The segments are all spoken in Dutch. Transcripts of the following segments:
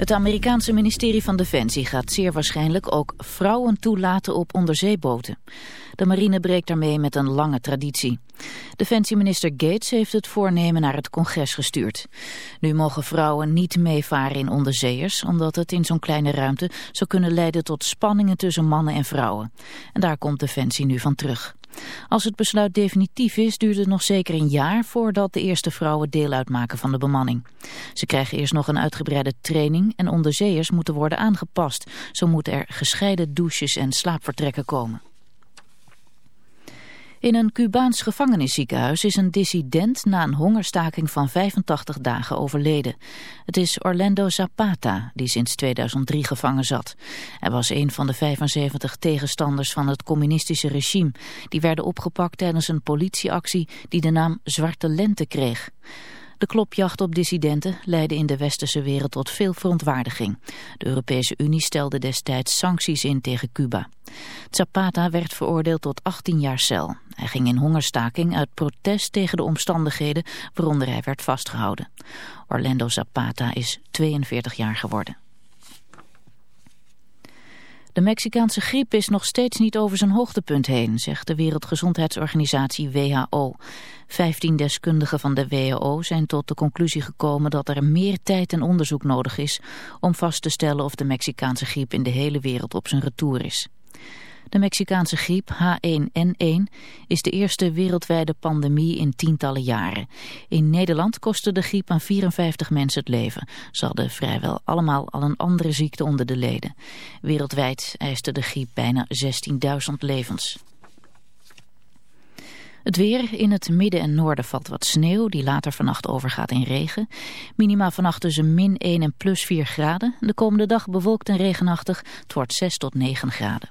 Het Amerikaanse ministerie van Defensie gaat zeer waarschijnlijk ook vrouwen toelaten op onderzeeboten. De marine breekt daarmee met een lange traditie. Defensieminister Gates heeft het voornemen naar het congres gestuurd. Nu mogen vrouwen niet meevaren in onderzeeërs, omdat het in zo'n kleine ruimte zou kunnen leiden tot spanningen tussen mannen en vrouwen. En daar komt Defensie nu van terug. Als het besluit definitief is, duurt het nog zeker een jaar voordat de eerste vrouwen deel uitmaken van de bemanning. Ze krijgen eerst nog een uitgebreide training en onderzeeërs moeten worden aangepast. Zo moeten er gescheiden douches en slaapvertrekken komen. In een Cubaans gevangenisziekenhuis is een dissident na een hongerstaking van 85 dagen overleden. Het is Orlando Zapata, die sinds 2003 gevangen zat. Hij was een van de 75 tegenstanders van het communistische regime. Die werden opgepakt tijdens een politieactie die de naam Zwarte Lente kreeg. De klopjacht op dissidenten leidde in de westerse wereld tot veel verontwaardiging. De Europese Unie stelde destijds sancties in tegen Cuba. Zapata werd veroordeeld tot 18 jaar cel. Hij ging in hongerstaking uit protest tegen de omstandigheden waaronder hij werd vastgehouden. Orlando Zapata is 42 jaar geworden. De Mexicaanse griep is nog steeds niet over zijn hoogtepunt heen, zegt de Wereldgezondheidsorganisatie WHO. Vijftien deskundigen van de WHO zijn tot de conclusie gekomen dat er meer tijd en onderzoek nodig is om vast te stellen of de Mexicaanse griep in de hele wereld op zijn retour is. De Mexicaanse griep H1N1 is de eerste wereldwijde pandemie in tientallen jaren. In Nederland kostte de griep aan 54 mensen het leven. Ze hadden vrijwel allemaal al een andere ziekte onder de leden. Wereldwijd eiste de griep bijna 16.000 levens. Het weer. In het midden en noorden valt wat sneeuw die later vannacht overgaat in regen. Minima vannacht tussen min 1 en plus 4 graden. De komende dag bewolkt en regenachtig. Het wordt 6 tot 9 graden.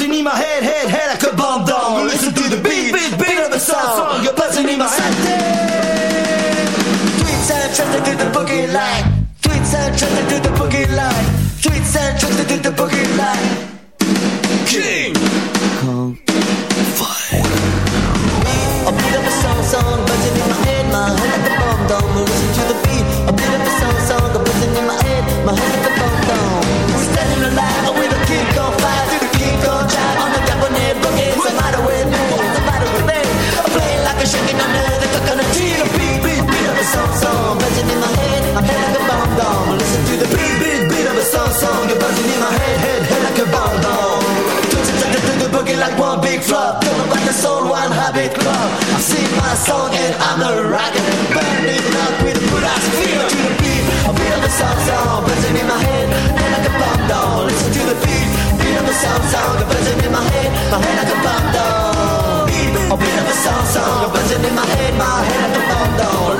buzzing in my head, head, head like a bomb down. Listen to the beat, beat, beat of the sound. Song, you're buzzing in my head. Tweets and trends to do the boogie line. Tweets and trends to do the boogie line. Tweets and trends to do the boogie line. Song and I'm a rocker. Burning up with a good ass feel To the beat, beat of a song song Buzzing in my head, head like a bomb down Listen to the beat, beat of a song song Buzzing in my head, my head like a bomb down Beat, beat of a song song Buzzing in my head, my head like a bomb down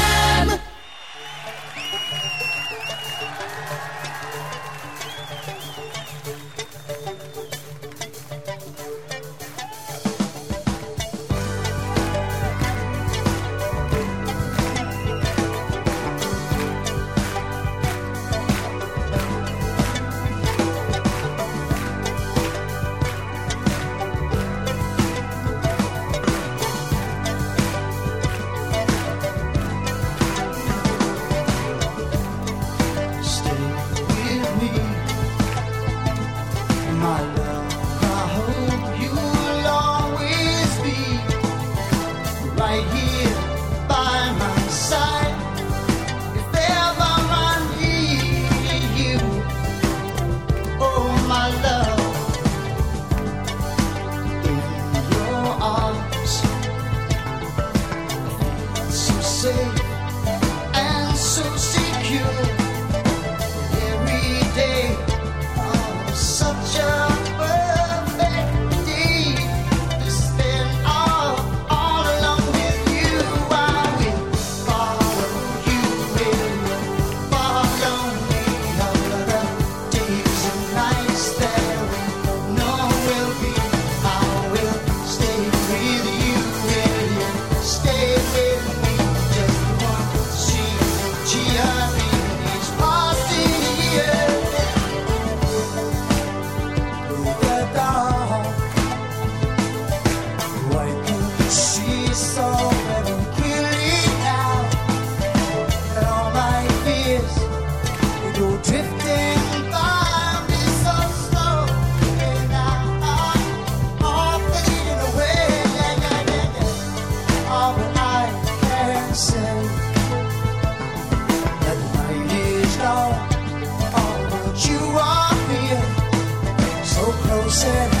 said